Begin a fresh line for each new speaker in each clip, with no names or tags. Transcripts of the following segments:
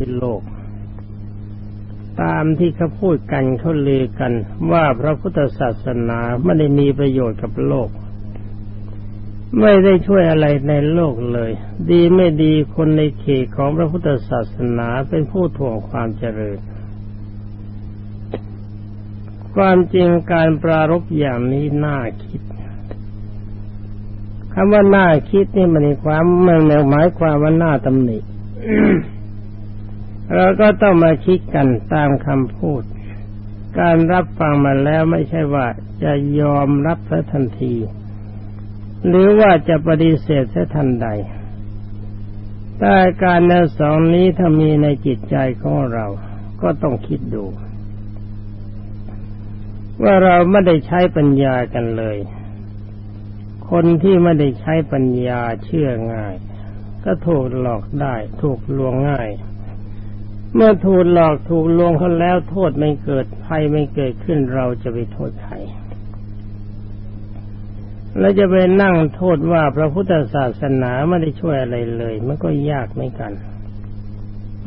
เป็นโลก ตามที่เขาพูดกันเขาเลือกันว่าพระพุทธศาสนาไม่ได้มีประโยชน์กับโลก ไม่ได้ช่วยอะไรในโลกเลย ดีไม่ดีคนในเขตของพระพุทธศาสนาเป็นผู้ถ่วงความเจริญความจริงการปรารบอย่างนี้น่าคิดคำว่าน่าคิดนี่มันความมันหมายความว่าน่าตำหนิ เราก็ต้องมาคิดกันตามคำพูด การรับฟังมาแล้วไม่ใช่ว่าจะยอมรับซะทันที หรือว่าจะปฏิเสธซะทันใดแต่การแนวสองนี้ถ้ามีในจิตใจของเรา ก็ต้องคิดดู ว่าเราไม่ได้ใช้ปัญญากันเลย คนที่ไม่ได้ใช้ปัญญาเชื่อง่าย ก็ถูกหลอกได้ ถูกลวงง่าย เมื่อถูกหลอกถูกลวงเขาแล้วโทษไม่เกิดภัยไม่เกิดขึ้นเราจะไปโทษใครแล้วจะไปนั่งโทษว่าพระพุทธศาสนาไม่ได้ช่วยอะไรเลย มันก็ยากไม่กัน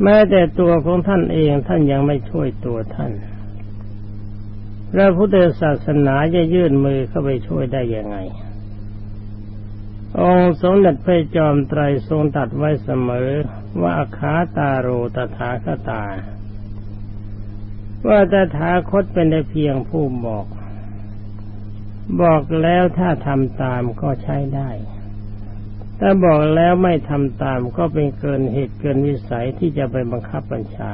แม้แต่ตัวของท่านเองท่านยังไม่ช่วยตัวท่าน พระพุทธศาสนาจะยื่นมือเข้าไปช่วยได้ยังไง องค์สมเด็จพระจอมไตรทรงตัดไว้เสมอ ว่าขาตาโรตถาคตา ว่าตถาคตเป็นได้เพียงผู้บอก บอกแล้วถ้าทำตามก็ใช้ได้ ถ้าบอกแล้วไม่ทำตามก็เป็นเกินเหตุเกินวิสัยที่จะไปบังคับบัญชา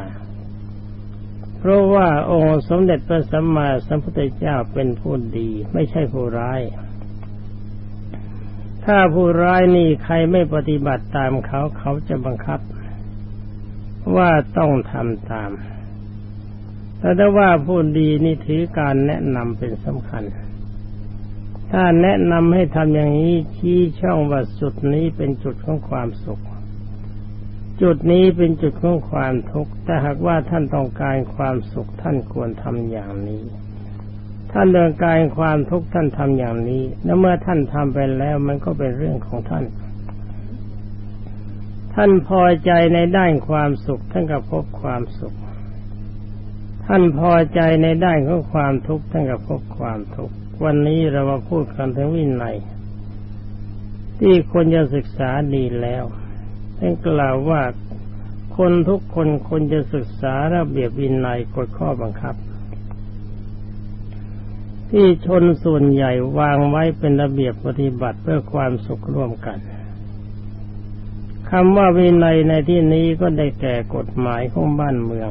เพราะว่าองค์สมเด็จพระสัมมาสัมพุทธเจ้าเป็นผู้ดี ไม่ใช่ผู้ร้าย ถ้าผู้ร้ายนี่ใครไม่ปฏิบัติตามเขาเขาจะบังคับ ว่าต้องทำตาม แต่ถ้าว่าผู้ดีนี่ถือการแนะนำเป็นสำคัญ ถ้าแนะนำให้ทำอย่างนี้ชี้ช่องว่าสุดนี้เป็นจุดของความสุข จุดนี้เป็นจุดของความทุกข์แต่หากว่าท่านต้องการความสุขท่านควรทำอย่างนี้ ท่านเดินกายความทุกข์ท่านทำอย่างนี้ แล้วเมื่อท่านทำไปแล้วมันก็เป็นเรื่องของท่าน ท่านพอใจในด้านความสุข ท่านก็พบความสุข ท่านพอใจในด้านของความทุกข์ท่านก็พบความทุกข์ วันนี้เรามาพูดกันถึงวินัยที่คนจะศึกษาดีแล้วท่านกล่าวว่าคนทุกคนคนจะศึกษาระเบียบวินัยกฎข้อบังคับ ที่ชนส่วนใหญ่วางไว้เป็นระเบียบปฏิบัติเพื่อความสุขร่วมกันคำว่าวินัยในที่นี้ก็ได้แก่กฎหมายของบ้านเมือง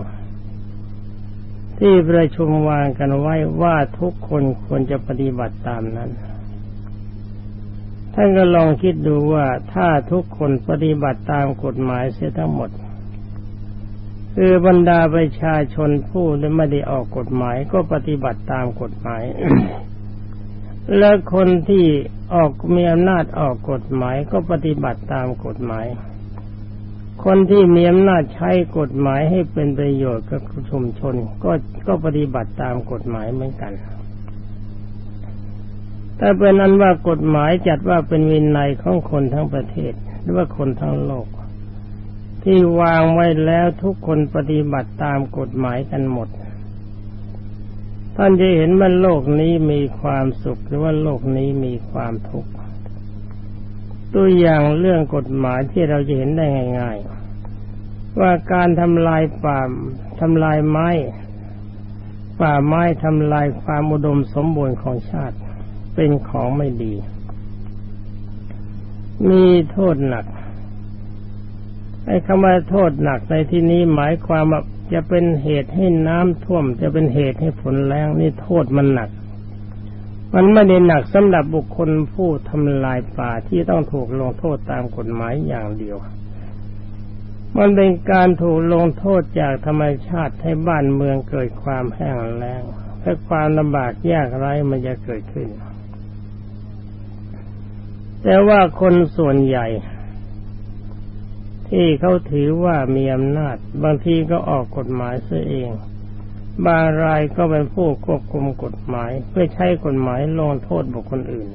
ที่ประชุมวางกันไว้ว่าทุกคนควรจะปฏิบัติตามนั้นท่านก็ลองคิดดูว่าถ้าทุกคนปฏิบัติตามกฎหมายเสียทั้งหมด คือบรรดาประชาชนผู้ไม่ได้ออกกฎหมายก็ปฏิบัติตามกฎหมาย และคนที่ออกมีอำนาจออกกฎหมายก็ปฏิบัติตามกฎหมาย คนที่มีอำนาจใช้กฎหมายให้เป็นประโยชน์กับชุมชนก็ก็ปฏิบัติตามกฎหมายเหมือนกันแต่เป็นนั้นว่ากฎหมายจัดว่าเป็นวินัยของคนทั้งประเทศ หรือว่าคนทั้งโลก ที่วางไว้แล้วทุกคนปฏิบัติตามกฎหมายกันหมด ท่านจะเห็นว่าโลกนี้มีความสุขหรือว่าโลกนี้มีความทุกข์ ตัวอย่างเรื่องกฎหมายที่เราจะเห็นได้ง่าย ๆ ว่าการทำลายป่าทำลายไม้ ป่าไม้ทำลายความอุดมสมบูรณ์ของชาติเป็นของไม่ดี มีโทษหนัก ไอ้คำว่าโทษหนักในที่นี้หมายความว่าจะเป็นเหตุให้น้ำท่วม จะเป็นเหตุให้ฝนแรงนี่โทษมันหนัก มันไม่ได้หนักสำหรับบุคคลผู้ทำลายป่าที่ต้องถูกลงโทษตามกฎหมายอย่างเดียว มันเป็นการถูกลงโทษจากธรรมชาติให้บ้านเมืองเกิดความแห้งแล้งและความลำบากยากไร้มันจะเกิดขึ้น แต่ว่าคนส่วนใหญ่ ที่เขาถือว่ามีอำนาจ บางทีก็ออกกฎหมายเสียเอง บางรายก็เป็นผู้ควบคุมกฎหมาย เพื่อใช้กฎหมายลงโทษบุคคลอื่น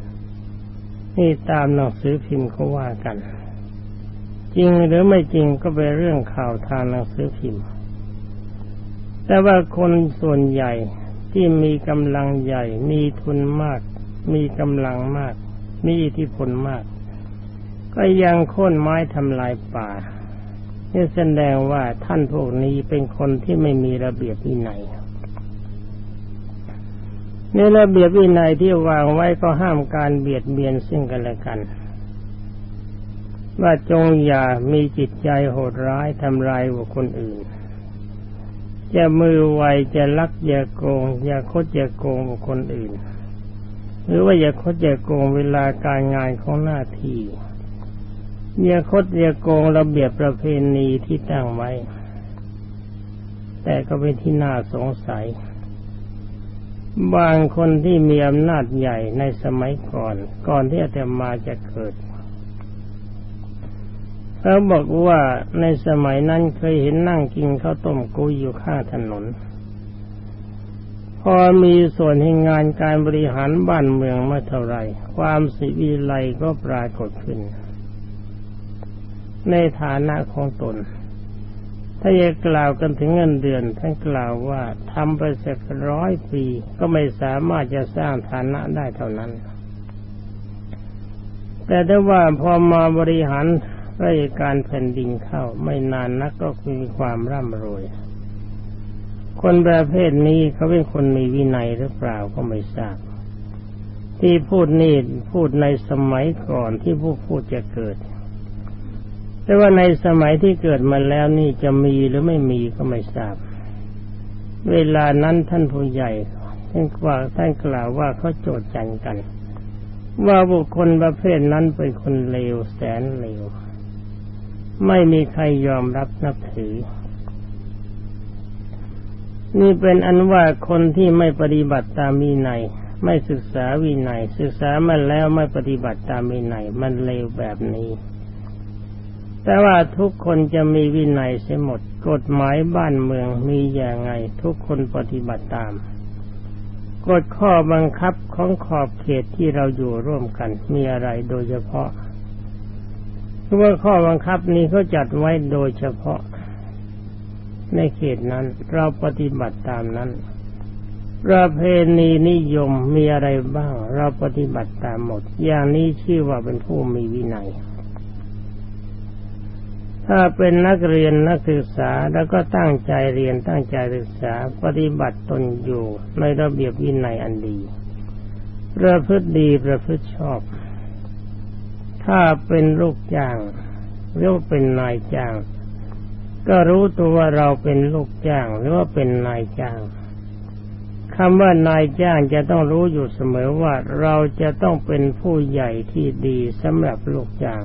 นี่ตามหนังสือพิมพ์เขาว่ากัน จริงหรือไม่จริงก็เป็นเรื่องข่าวทางหนังสือพิมพ์ แต่ว่าคนส่วนใหญ่ที่มีกำลังใหญ่ มีทุนมาก มีกำลังมาก มีอิทธิพลมาก ก็ยังโค่นไม้ทำลายป่านี่แสดงว่าท่านพวกนี้เป็นคนที่ไม่มีระเบียบวินัยในระเบียบวินัยที่วางไว้ก็ห้ามการเบียดเบียนซึ่งกันและกัน ว่าจงอย่ามีจิตใจโหดร้ายทำลายบุคคลอื่น จะมือไวจะลักอย่าโกง อย่าคดอย่าโกงบุคคลอื่น หรือว่าอย่าคดอย่าโกงเวลาการงานของหน้าที่ อย่าคดอย่าโกงระเบียบประเพณีที่ตั้งไว้ แต่ก็เป็นที่น่าสงสัย บางคนที่มีอำนาจใหญ่ในสมัยก่อน ก่อนที่อาตมาจะเกิดเขาบอกว่าในสมัยนั้นเคยเห็นนั่งกินข้าวต้มกุ้ยอยู่ข้างถนน พอมีส่วนให้งานการบริหารบ้านเมืองมาเท่าไรความสิวิไลก็ปรากฏขึ้น ในฐานะของตน ถ้าจะกล่าวกันถึงเงินเดือน ท่านกล่าวว่าทำไปสักร้อยปี ก็ไม่สามารถจะสร้างฐานะได้เท่านั้น แต่ถ้าว่าพอมาบริหารราชการแผ่นดินเข้า ไม่นานนักก็มีความร่ำรวย คนประเภทนี้เขาเป็นคนมีวินัยหรือเปล่าก็ไม่ทราบที่พูดนี่พูดในสมัยก่อนที่ผู้พูดจะเกิด แต่ว่าในสมัยที่เกิดมาแล้วนี่จะมีหรือไม่มีก็ไม่ทราบ เวลานั้นท่านผู้ใหญ่ท่านกว่าท่านกล่าวว่าเขาโจดจันกัน ว่าบุคคลประเภทนั้นเป็นคนเลวแสนเลว ไม่มีใครยอมรับนับถือ นี่เป็นอันว่าคนที่ไม่ปฏิบัติตามวินัยไม่ศึกษาวินัยศึกษามาแล้วไม่ปฏิบัติตามวินัยมันเลวแบบนี้ แต่ว่าทุกคนจะมีวินัยเสียหมด กฎหมายบ้านเมืองมีอย่างไง ทุกคนปฏิบัติตามกฎข้อบังคับของขอบเขตที่เราอยู่ร่วมกันมีอะไรโดยเฉพาะเพราะว่าข้อบังคับนี้เขาจัดไว้โดยเฉพาะ ในเขตนั้นเราปฏิบัติตามนั้น ประเพณีนิยมมีอะไรบ้าง เราปฏิบัติตามหมด อย่างนี้ชื่อว่าเป็นผู้มีวินัย ถ้าเป็นนักเรียนนักศึกษาแล้วก็ตั้งใจเรียนตั้งใจศึกษาปฏิบัติตนอยู่ในระเบียบวินัยอันดี ประพฤติดีประพฤติชอบ ถ้าเป็นลูกจ้างหรือว่าเป็นนายจ้าง ก็รู้ตัวว่าเราเป็นลูกจ้างหรือว่าเป็นนายจ้างคำว่านายจ้างจะต้องรู้อยู่เสมอว่าเราจะต้องเป็นผู้ใหญ่ที่ดีสำหรับลูกจ้าง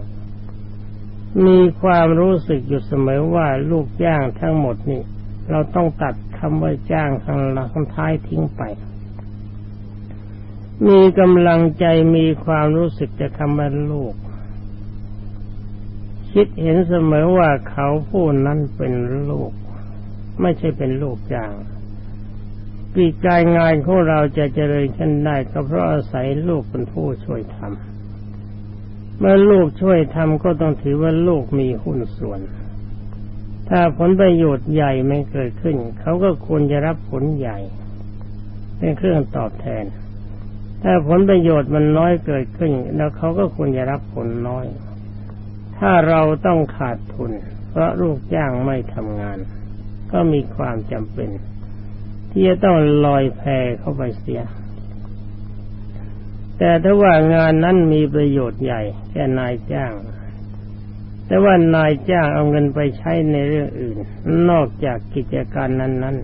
มีความรู้สึกอยู่เสมอว่าลูกจ้างทั้งหมดนี่ เราต้องตัดคำว่าจ้างข้างหลังท้ายทิ้งไป มีกำลังใจมีความรู้สึกจะคำว่าลูก คิดเห็นเสมอว่าเขาผู้นั้นเป็นลูก ไม่ใช่เป็นลูกจ้างกิจการงานของเราจะเจริญขึ้นได้ก็เพราะอาศัยลูกเป็นผู้ช่วยทำ เมื่อลูกช่วยทำก็ต้องถือว่าลูกมีหุ้นส่วน ถ้าผลประโยชน์ใหญ่ไม่เกิดขึ้น เขาก็ควรจะรับผลใหญ่ เป็นเครื่องตอบแทน ถ้าผลประโยชน์มันน้อยเกิดขึ้น แล้วเขาก็ควรจะรับผลน้อย ถ้าเราต้องขาดทุน เพราะลูกจ้างไม่ทำงาน ก็มีความจำเป็น ที่จะต้องลอยแพเข้าไปเสีย แต่ถ้าว่างานนั้นมีประโยชน์ใหญ่แก่นายจ้าง แต่ว่านายจ้างเอาเงินไปใช้ในเรื่องอื่น นอกจากกิจการนั้น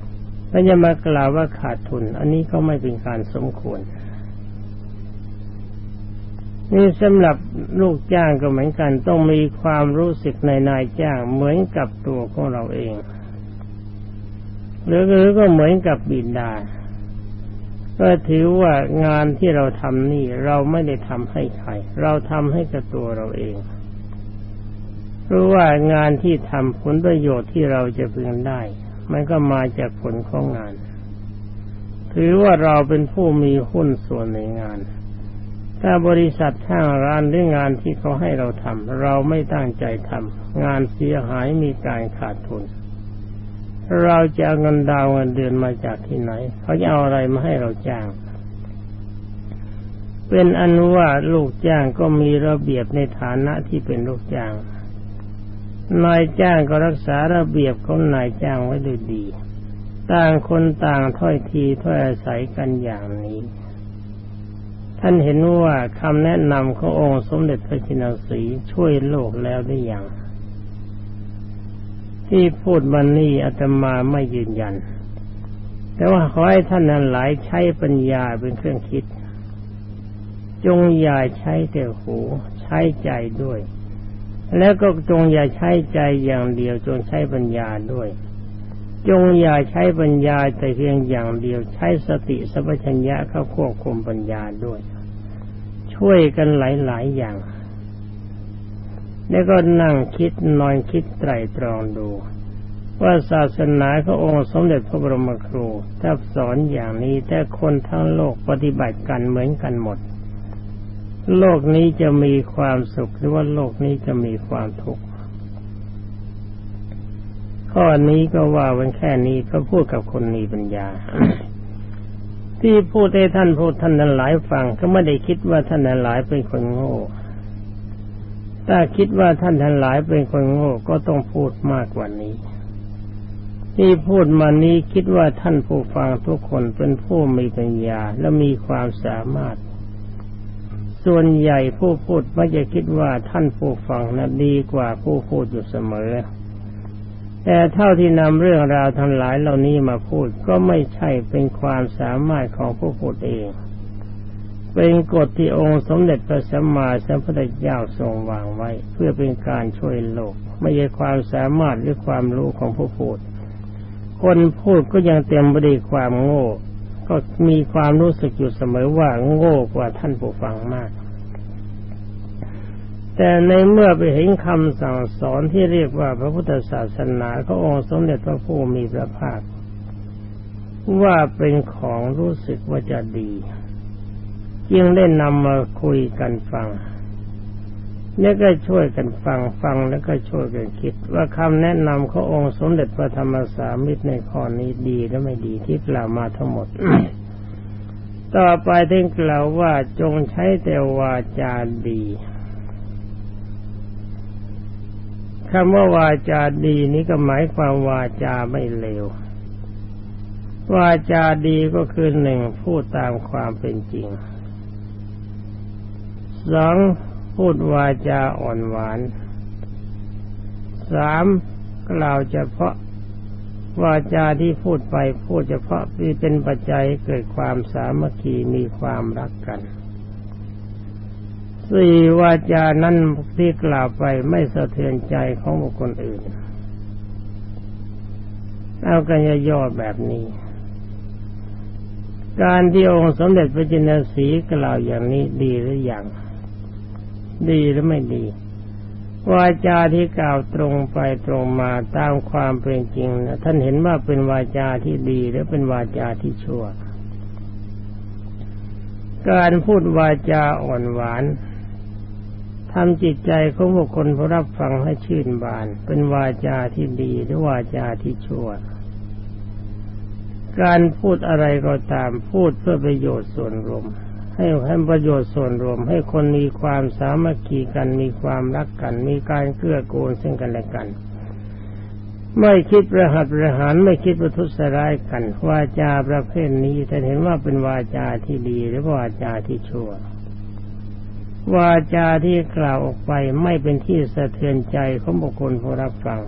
ๆแล้วจะมากล่าวว่าขาดทุน อันนี้ก็ไม่เป็นการสมควร นี่สำหรับลูกจ้างก็เหมือนกันต้องมีความรู้สึกในนายจ้างเหมือนกับตัวของเราเอง หรือก็เหมือนกับบิดา ก็ถือว่างานที่เราทำนี่เราไม่ได้ทำให้ใคร เราทำให้กับตัวเราเองรู้ว่างานที่ทำผลประโยชน์ที่เราจะพึงได้ มันก็มาจากผลของงาน ถือว่าเราเป็นผู้มีหุ้นส่วนในงาน ถ้าบริษัทห้างร้านหรืองานที่เขาให้เราทำเราไม่ตั้งใจทำงานเสียหายมีการขาดทุน เราจะเอาเงินดาวเงินเดือนมาจากที่ไหน เขาจะเอาอะไรมาให้เราจ้าง เป็นอนุว่าลูกจ้างก็มีระเบียบในฐานะที่เป็นลูกจ้าง นายจ้างก็รักษาระเบียบของนายจ้างไว้ด้วยดี ต่างคนต่างถ้อยทีถ้อยอาศัยกันอย่างนี้ ท่านเห็นว่าคำแนะนำขององค์สมเด็จพระจินสีช่วยโลกแล้วได้อย่าง ที่พูดมันนี่อาตมาไม่ยืนยัน แต่ว่าขอให้ท่านนั้นหลายใช้ปัญญาเป็นเครื่องคิด จงอย่าใช้แต่หู ใช้ใจด้วย แล้วก็จงอย่าใช้ใจอย่างเดียว จงใช้ปัญญาด้วย จงอย่าใช้ปัญญาแต่เพียงอย่างเดียว ใช้สติสัพพัญญะเข้าควบคุมปัญญาด้วย ช่วยกันหลายๆอย่าง แล้วก็นั่งคิดนอนคิดไตรตรองดู ว่าศาสนาขององค์สมเด็จพระบรมครูถ้าสอนอย่างนี้แต่คนทั้งโลกปฏิบัติกันเหมือนกันหมด โลกนี้จะมีความสุขหรือว่าโลกนี้จะมีความทุกข์ข้อนี้ก็ว่าวันแค่นี้ก็พูดกับคนมีปัญญา ที่พูดให้ท่านพูดท่านนั้นหลายฟังก็ไม่ได้คิดว่าท่านนั้นหลายเป็นคนโง่ ถ้าคิดว่าท่านทั้งหลายเป็นคนโง่ก็ต้องพูดมากกว่านี้ ที่พูดมานี้คิดว่าท่านผู้ฟังทุกคนเป็นผู้มีปัญญาและมีความสามารถ ส่วนใหญ่ผู้พูดไม่จะคิดว่าท่านผู้ฟังนะดีกว่าผู้พูดอยู่เสมอ แต่เท่าที่นำเรื่องราวทั้งหลายเหล่านี้มาพูดก็ไม่ใช่เป็นความสามารถของผู้พูดเอง เป็นกฎที่องค์สมเด็จพระสัมมาสัมพุทธเจ้าทรงวางไว้ เพื่อเป็นการช่วยโลก ไม่ใช่ความสามารถหรือความรู้ของผู้พูด คนพูดก็ยังเต็มไปด้วยความโง่ ก็มีความรู้สึกอยู่เสมอว่าโง่กว่าท่านผู้ฟังมาก แต่ในเมื่อไปเห็นคำสั่งสอนที่เรียกว่าพระพุทธศาสนาขององค์สมเด็จพระผู้มีพระภาคว่าเป็นของรู้สึกว่าจะดี จึงได้นำมาคุยกันฟังแล้วก็ช่วยกันฟังฟังแล้วก็ช่วยกันคิด ว่าคำแนะนำขององค์สมเด็จพระธรรมสามิตรในข้อนี้ดีและไม่ดีที่กล่าวมาทั้งหมด ต่อไปท่านกล่าวว่าจงใช้แต่วาจาดีคำว่าวาจาดีนี้ก็หมายความวาจาไม่เลว วาจาดีก็คือหนึ่งพูดตามความเป็นจริง สองพูดวาจาอ่อนหวานสามกล่าวเฉพาะวาจาที่พูดไปพูดเฉพาะที่เป็นปัจจัยเกิดความสามัคคีมีความรักกันสี่วาจานั้นที่กล่าวไปไม่สะเทือนใจของบุคคลอื่น เอากันย่อแบบนี้ การที่องค์สมเด็จพระจินสีกล่าวอย่างนี้ดีหรืออยัง ดีหรือไม่ดีวาจาที่กล่าวตรงไปตรงมาตามความเป็นจริงนะท่านเห็นว่าเป็นวาจาที่ดีหรือเป็นวาจาที่ชั่ว การพูดวาจาอ่อนหวานทำจิตใจของบุคคลผู้รับฟังให้ชื่นบาน เป็นวาจาที่ดีหรือวาจาที่ชั่ว การพูดอะไรก็ตามพูดเพื่อประโยชน์ส่วนรวม ให้ให้ประโยชน์ส่วนรวม ให้คนมีความสามัคคีกัน มีความรักกัน มีการเกื้อกูลซึ่งกันและกัน ไม่คิดประหัตประหารไม่คิดประทุษร้ายกัน วาจาประเภทนี้แต่เห็นว่าเป็นวาจาที่ดีหรือวาจาที่ชั่ว วาจาที่กล่าวออกไปไม่เป็นที่สะเทือนใจของบุคคลผู้รับฟัง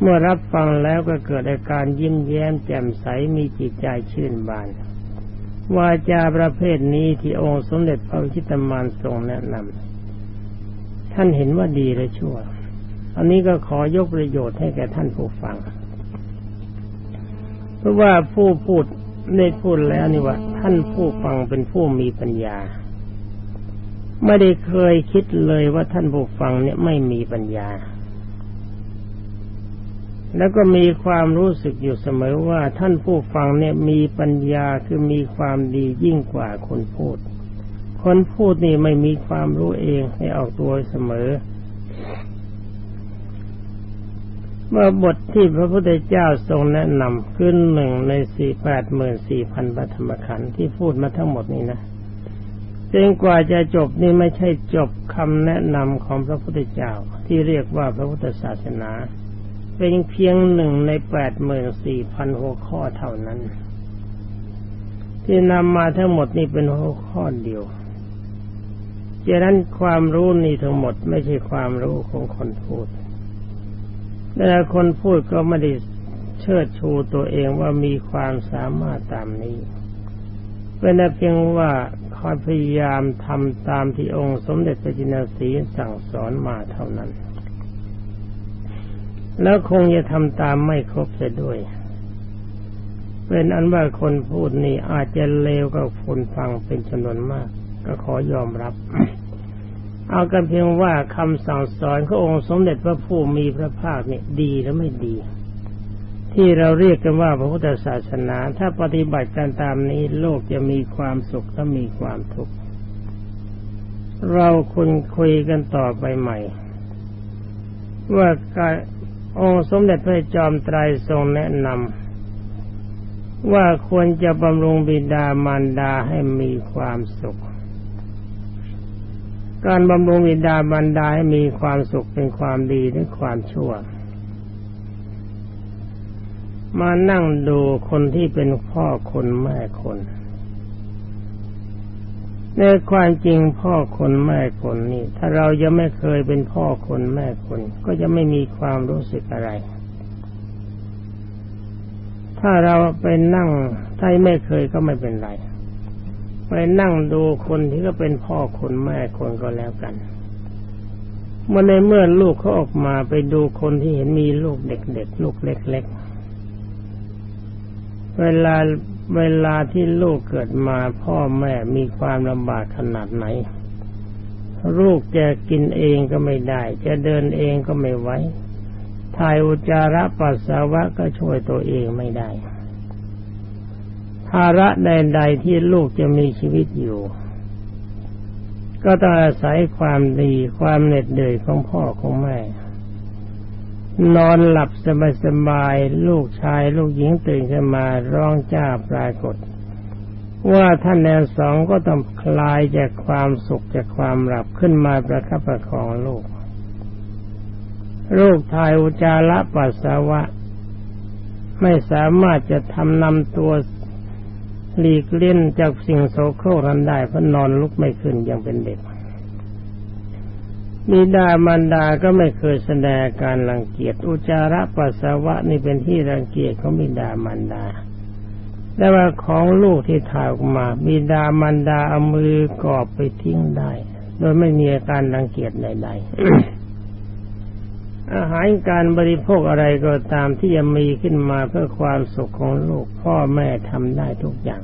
เมื่อรับฟังแล้วก็เกิดอาการยิ้มแย้มแจ่มใสมีจิตใจชื่นบาน วาจาประเภทนี้ที่องค์สมเด็จพระชิตมานทรงแนะนำท่านเห็นว่าดีและชั่ว อันนี้ก็ขอยกประโยชน์ให้แก่ท่านผู้ฟัง เพราะว่าผู้พูดได้พูดแล้วนี่ว่า ท่านผู้ฟังเป็นผู้มีปัญญา ไม่ได้เคยคิดเลยว่าท่านผู้ฟังเนี่ยไม่มีปัญญา แล้วก็มีความรู้สึกอยู่เสมอว่าท่านผู้ฟังเนี่ยมีปัญญาคือมีความดียิ่งกว่าคนพูด คนพูดนี่ไม่มีความรู้เองให้ออกตัวเสมอ เมื่อบทที่พระพุทธเจ้าทรงแนะนำขึ้นหนึ่งในสี่แปดหมื่นสี่พันปฐมขันธ์ที่พูดมาทั้งหมดนี้นะจนกว่าจะจบนี่ไม่ใช่จบคำแนะนำของพระพุทธเจ้าที่เรียกว่าพระพุทธศาสนา เป็นเพียงหนึ่งในแปดหมื่นสี่พันหัวข้อเท่านั้น ที่นำมาทั้งหมดนี่เป็นหัวข้อเดียวดังนั้นความรู้นี่ทั้งหมดไม่ใช่ความรู้ของคนพูด แต่คนพูดก็ไม่ได้เชิดชูตัวเองว่ามีความสามารถตามนี้ เป็นเพียงว่าคอยพยายามทำตามที่องค์สมเด็จพระจินสีสั่งสอนมาเท่านั้น แล้วคงจะทำตามไม่ครบเสียด้วย เป็นอันว่าคนพูดนี่อาจจะเลวกับคนฟังเป็นจำนวนมาก ก็ขอยอมรับ เอากันเพียงว่าคำสั่งสอนขององค์สมเด็จพระผู้มีพระภาคเนี่ยดีหรือไม่ดี ที่เราเรียกกันว่าพระพุทธศาสนา ถ้าปฏิบัติการตามนี้โลกจะมีความสุขและมีความทุกข์เราคุณคุยกันต่อไปใหม่ ว่าการ องค์สมเด็จพระจอมไตรทรงแนะนำว่าควรจะบำรุงบิดามารดาให้มีความสุข การบำรุงบิดามารดาให้มีความสุขเป็นความดีหรือความชั่ว มานั่งดูคนที่เป็นพ่อคนแม่คน ในความจริงพ่อคนแม่คนนี่ ถ้าเรายังไม่เคยเป็นพ่อคนแม่คน ก็จะไม่มีความรู้สึกอะไร ถ้าเราไปนั่งถ้าไม่เคยก็ไม่เป็นไรไปนั่งดูคนที่ก็เป็นพ่อคนแม่คนก็แล้วกันเมื่อในเมื่อลูกเขาออกมาไปดูคนที่เห็นมีลูกเด็กๆลูกเล็ก ๆ เวลา เวลาที่ลูกเกิดมาพ่อแม่มีความลำบากขนาดไหน ลูกจะกินเองก็ไม่ได้ จะเดินเองก็ไม่ไหวถ่ายอุจาระปัสสาวะก็ช่วยตัวเองไม่ได้ ภาระใดๆที่ลูกจะมีชีวิตอยู่ ก็ต้องอาศัยความดีความเหน็ดเหนื่อยของพ่อของแม่ นอนหลับสบายๆลูกชายลูกหญิงตื่นขึ้นมาร้องจ้าปรากฏ ว่าท่านแนวสองก็ต้องคลายจากความสุขจากความหลับขึ้นมาประคับประคองลูก ลูกทายอุจาระปัสสาวะ ไม่สามารถจะทำนำตัวหลีกเลี่ยนจากสิ่งโสโครกนั้นได้เพราะนอนลุกไม่ขึ้นยังเป็นเด็ก บิดามารดาก็ไม่เคยแสดงการรังเกียจอุจาระปัสสาวะนี่เป็นที่รังเกียจของบิดามารดา แต่ว่าของลูกที่ถ่ายออกมา บิดามารดาเอามือกอบไปทิ้งได้ โดยไม่มีอาการรังเกียจใดๆอาหารการบริโภคอะไรก็ตามที่จะมีขึ้นมาเพื่อความสุขของลูกพ่อแม่ทำได้ทุกอย่าง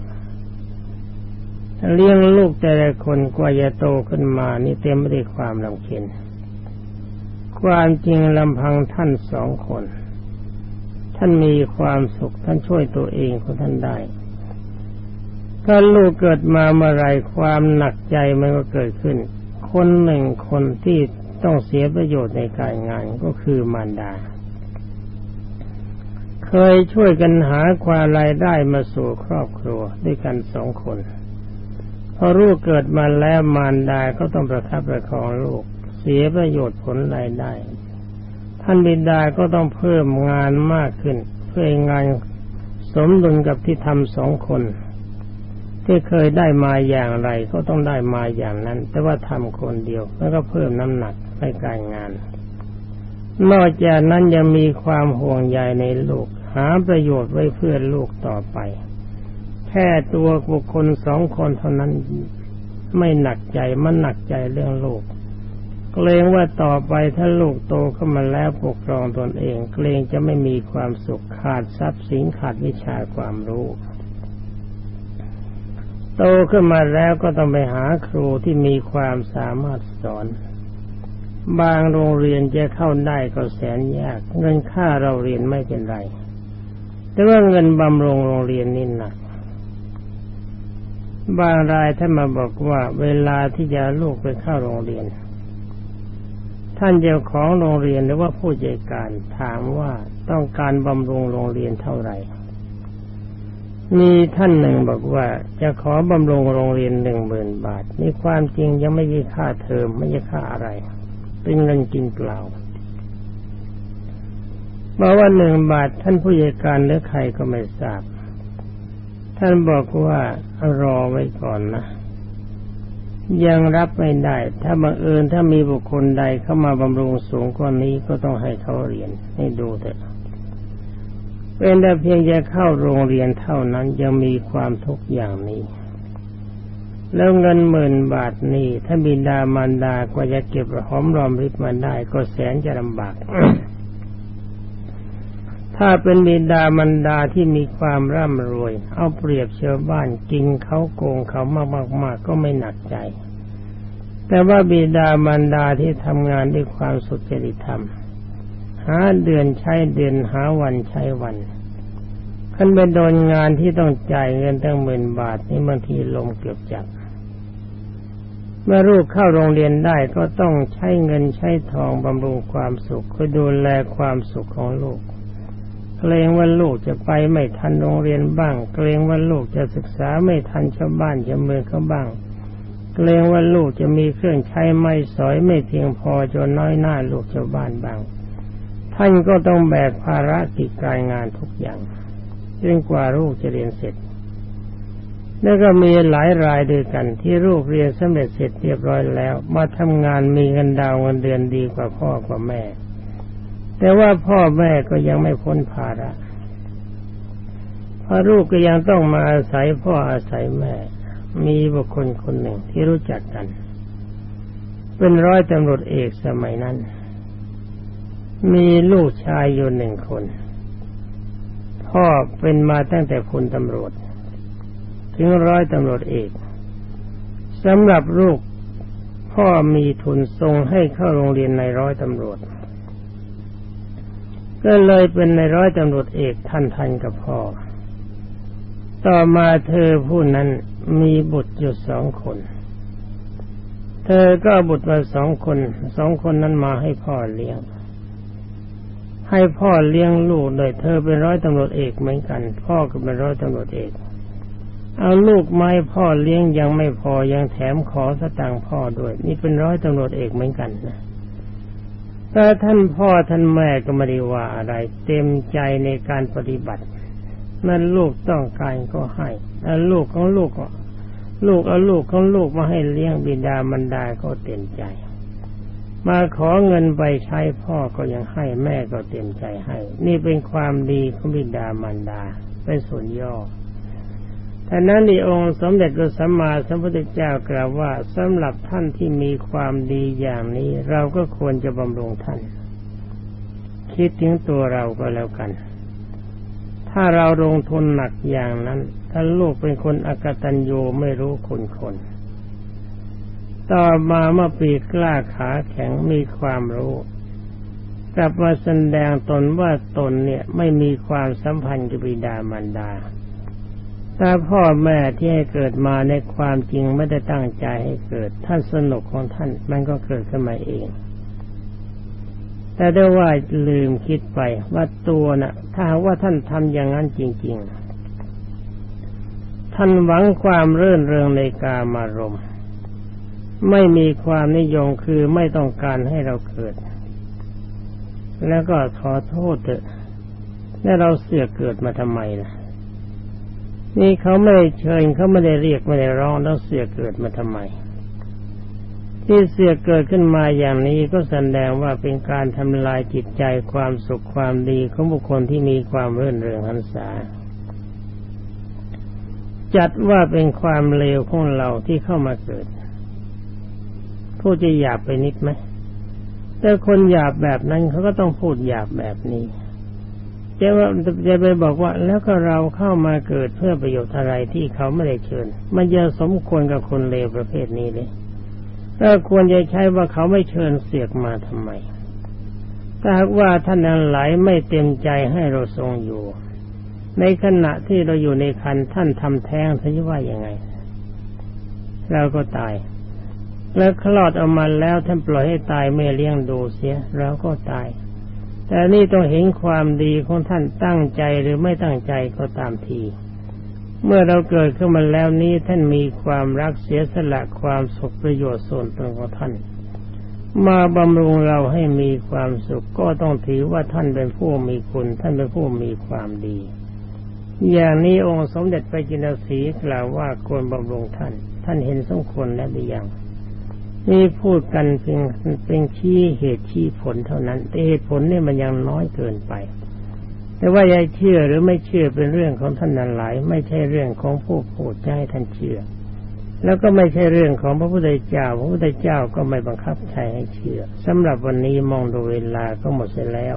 เลี้ยงลูกแต่ละคนกว่าจะโตขึ้นมานี่เต็มไปด้วยความลำเค็ญความจริงลำพังท่านสองคน ท่านมีความสุขท่านช่วยตัวเองของท่านได้ถ้าลูกเกิดมาเมื่อไรความหนักใจมันก็เกิดขึ้น คนหนึ่งคนที่ต้องเสียประโยชน์ในการงานก็คือมารดา เคยช่วยกันหาความรายได้มาสู่ครอบครัวด้วยกันสองคน อลูกเกิดมาแล้วมารดาก็ต้องประคับประคองลูก เสียประโยชน์ผลรายได้ ท่านบิดาก็ต้องเพิ่มงานมากขึ้น เพื่องานสมดุลกับที่ทำสองคน ที่เคยได้มาอย่างไร ก็ต้องได้มาอย่างนั้น แต่ว่าทำคนเดียวแล้วก็เพิ่มน้ำหนักในการงาน นอกจากนั้นยังมีความห่วงใยในลูก หาประโยชน์ไว้เพื่อลูกต่อไป แค่ตัวบุคคลสองคนเท่านั้น ไม่หนักใจมันหนักใจเรื่องโลกเกรงว่าต่อไปถ้าลูกโตขึ้นมาแล้วปกครองตนเอง เกรงจะไม่มีความสุขขาดทรัพย์สินขาดวิชาความรู้ โตขึ้นมาแล้วก็ต้องไปหาครูที่มีความสามารถสอน บางโรงเรียนจะเข้าได้ก็แสนยาก เงินค่าเราเรียนไม่เป็นไร แต่ว่าเงินบำรุงโรงเรียนนี่หนัก บางรายท่านมาบอกว่าเวลาที่จะลูกไปเข้าโรงเรียน ท่านเจ้าของโรงเรียนหรือว่าผู้จัดการถามว่าต้องการบำรุงโรงเรียนเท่าไหร่ มีท่านหนึ่งบอกว่า จะขอบำรุงโรงเรียนหนึ่งหมื่นบาทนี่ความจริงยังไม่ใช่ค่าเทอมไม่ใช่ค่าอะไร เป็นเงินกินเปล่าบอกว่าหนึ่งบาทท่านผู้ใหญ่การหรือใครก็ไม่ทราบ ท่านบอกว่ารอไว้ก่อนนะยังรับไม่ได้ ถ้าบังเอิญถ้ามีบุคคลใดเข้ามาบำรุงสูงกว่านี้ก็ต้องให้เขาเรียน ให้ดูเถอะเป็นแต่เพียงจะเข้าโรงเรียนเท่านั้นยังมีความทุกข์อย่างนี้ แล้วเงินหมื่นบาทนี่ถ้าบิดามารดากว่าจะเก็บหอมรอมริบมาได้ก็แสนจะลำบาก ถ้าเป็นบิดามันดาที่มีความร่ำรวย เอาเปรียบชาวบ้านกินเขาโกงเขามากๆก็ไม่หนักใจ แต่ว่าบิดามันดาที่ทำงานด้วยความสุจริตธรรม หาเดือนใช้เดือนหาวันใช้วันขันเป็นโดนงานที่ต้องจ่ายเงินตั้งหมื่นบาทนี่บางทีลมเกือบจับเมื่อลูกเข้าโรงเรียนได้ก็ต้องใช้เงินใช้ทองบำรุงความสุขคือดูแลความสุขของลูก เกรงว่าลูกจะไปไม่ทันโรงเรียนบ้าง เกรงว่าลูกจะศึกษาไม่ทันชาวบ้านชาวเมืองเขาบ้าง เกรงว่าลูกจะมีเครื่องใช้ไม่สอยไม่เพียงพอจนน้อยหน้าลูกชาวบ้านบ้าง ท่านก็ต้องแบกภาระกิจการงานทุกอย่างจนกว่าลูกจะเรียนเสร็จ แล้วก็มีหลายรายด้วยกันที่ลูกเรียนสำเร็จเสร็จเรียบร้อยแล้ว มาทำงานมีเงินดาวเงินเดือนดีกว่าพ่อกว่าแม่ แต่ว่าพ่อแม่ก็ยังไม่พ้นภาระพอลูกก็ยังต้องมาอาศัยพ่ออาศัยแม่ มีบุคคลคนหนึ่งที่รู้จักกัน เป็นร้อยตำรวจเอกสมัยนั้น มีลูกชายอยู่หนึ่งคน พ่อเป็นมาตั้งแต่พลตำรวจ ถึงร้อยตำรวจเอกสำหรับลูกพ่อมีทุนทรงให้เข้าโรงเรียนในร้อยตำรวจ ก็เลยเป็นในร้อยตำรวจเอกท่านทันกับพ่อ ต่อมาเธอผู้นั้นมีบุตรอยู่สองคน เธอก็บุตรมาสองคน สองคนนั้นมาให้พ่อเลี้ยง ให้พ่อเลี้ยงลูกโดยเธอเป็นร้อยตำรวจเอกเหมือนกัน พ่อก็เป็นร้อยตำรวจเอกเอาลูกไม้พ่อเลี้ยงยังไม่พอยังแถมขอสตังค์พ่อด้วย นี่เป็นร้อยตำรวจเอกเหมือนกันนะ แต่ท่านพ่อท่านแม่ก็ไม่ได้ว่าอะไร เต็มใจในการปฏิบัติ นั่นลูกต้องการก็ให้แล้วลูกของลูกก็ลูกเอาลูกของลูกมาให้เลี้ยงบิดามันดาก็เต็มใจ มาขอเงินไปใช้พ่อก็ยังให้แม่ก็เต็มใจให้ นี่เป็นความดีของบิดามันดาเป็นส่วนย่อ ท่านั้นในองค์สมเด็จพระสัมมาสัมพุทธเจ้ากล่าวว่าสำหรับท่านที่มีความดีอย่างนี้ เราก็ควรจะบำรุงท่าน คิดถึงตัวเราก็แล้วกัน ถ้าเราลงทุนหนักอย่างนั้น ถ้าลูกเป็นคนอกตัญญูไม่รู้คุณคน ต่อมาเมื่อปีกล้าขาแข็งมีความรู้กลับมาแสดงตนว่าตนเนี่ยไม่มีความสัมพันธ์กับบิดามารดา ถ้าพ่อแม่ที่ให้เกิดมาในความจริงไม่ได้ตั้งใจให้เกิด ท่านสนุกของท่านมันก็เกิดขึ้นมาเอง แต่ได้ว่าลืมคิดไปว่าตัวนะ่ะ ถ้าว่าท่านทำอย่างนั้นจริง ๆ ท่านหวังความเรื่นเริงในกามารมณ์ไม่มีความนิยมคือไม่ต้องการให้เราเกิด แล้วก็ขอโทษเถอะแล้วเราเสือกเกิดมาทำไมล่ะ นี่เขาไม่ได้เชิญเขาไม่ได้เรียกไม่ได้ร้องแล้วเสียเกิดมาทำไม ที่เสียเกิดขึ้นมาอย่างนี้ก็แสดงว่าเป็นการทำลายจิตใจความสุขความดีของบุคคลที่มีความเรื่นเริงหันษาจัดว่าเป็นความเลวของเราที่เข้ามาเกิดผู้จะหยาบไปนิดไหมแต่คนหยาบแบบนั้นเขาก็ต้องพูดหยาบแบบนี้ จะว่าจะไปบอกว่าแล้วก็เราเข้ามาเกิดเพื่อประโยชน์อะไรที่เขาไม่ได้เชิญ มันจะสมควรกับคนเลวประเภทนี้เลยถ้าควรจะใช้ว่าเขาไม่เชิญเสียกมาทำไมถ้าหากว่าท่านนั้นหลายไม่เต็มใจให้เราทรงอยู่ ในขณะที่เราอยู่ในคันท่านทำแท้งท่านว่ายังไงเราก็ตาย แล้วคลอดออกมาแล้วท่านปล่อยให้ตายไม่เลี้ยงดูเสียเราก็ตาย แต่นี่ต้องเห็นความดีของท่านตั้งใจหรือไม่ตั้งใจก็ตามที เมื่อเราเกิดขึ้นมาแล้วนี้ท่านมีความรักเสียสละความสุขประโยชน์ส่วนตนของท่าน มาบำรุงเราให้มีความสุขก็ต้องถือว่าท่านเป็นผู้มีคุณท่านเป็นผู้มีความดี อย่างนี้องค์สมเด็จพระจินสีกล่าวว่าควรบำรุงท่าน ท่านเห็นสมควรแล้วหรือยัง นี่พูดกันเพียงเป็นชี้เหตุชี้ผลเท่านั้น แต่เหตุผลนี่มันยังน้อยเกินไป แต่ว่าจะเชื่อหรือไม่เชื่อเป็นเรื่องของท่านนั้นหลาย ไม่ใช่เรื่องของผู้พูดจะให้ท่านเชื่อ แล้วก็ไม่ใช่เรื่องของพระพุทธเจ้า พระพุทธเจ้าก็ไม่บังคับใครให้เชื่อสำหรับวันนี้มองดูเวลาก็หมดเสียแล้ว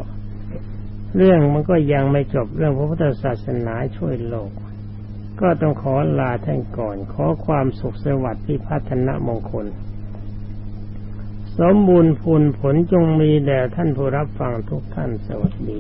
เรื่องมันก็ยังไม่จบเรื่องพระพุทธศาสนาช่วยโลกก็ต้องขอลาท่านก่อน ขอความสุขสวัสดิ์พิพัฒนมงคล สมบูรณ์ผลผลจงมีแด่ท่านผู้รับฟังทุกท่านสวัสดี